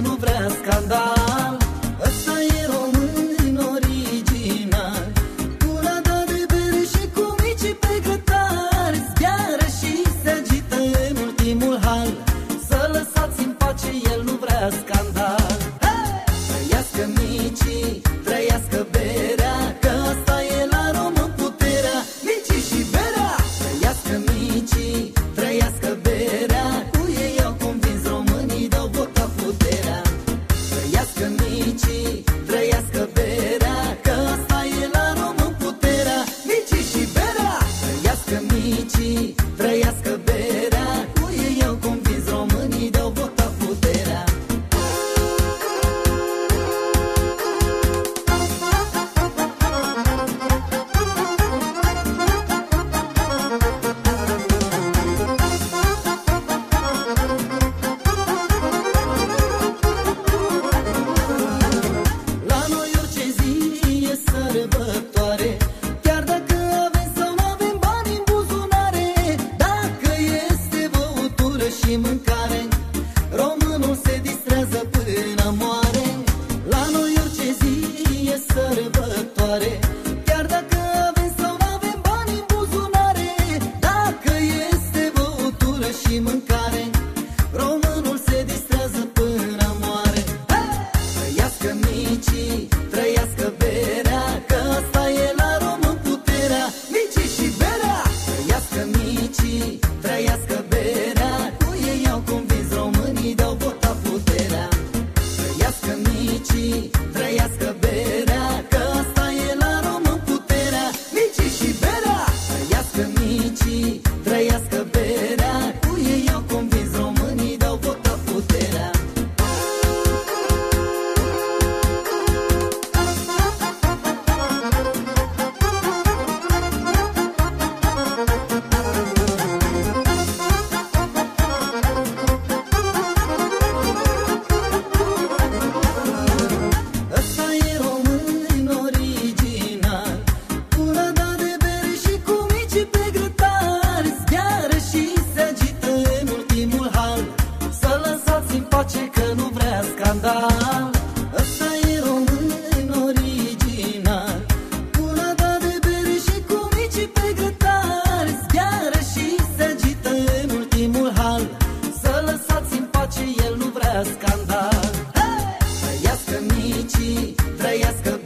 no Brasil. cheese. Let's go.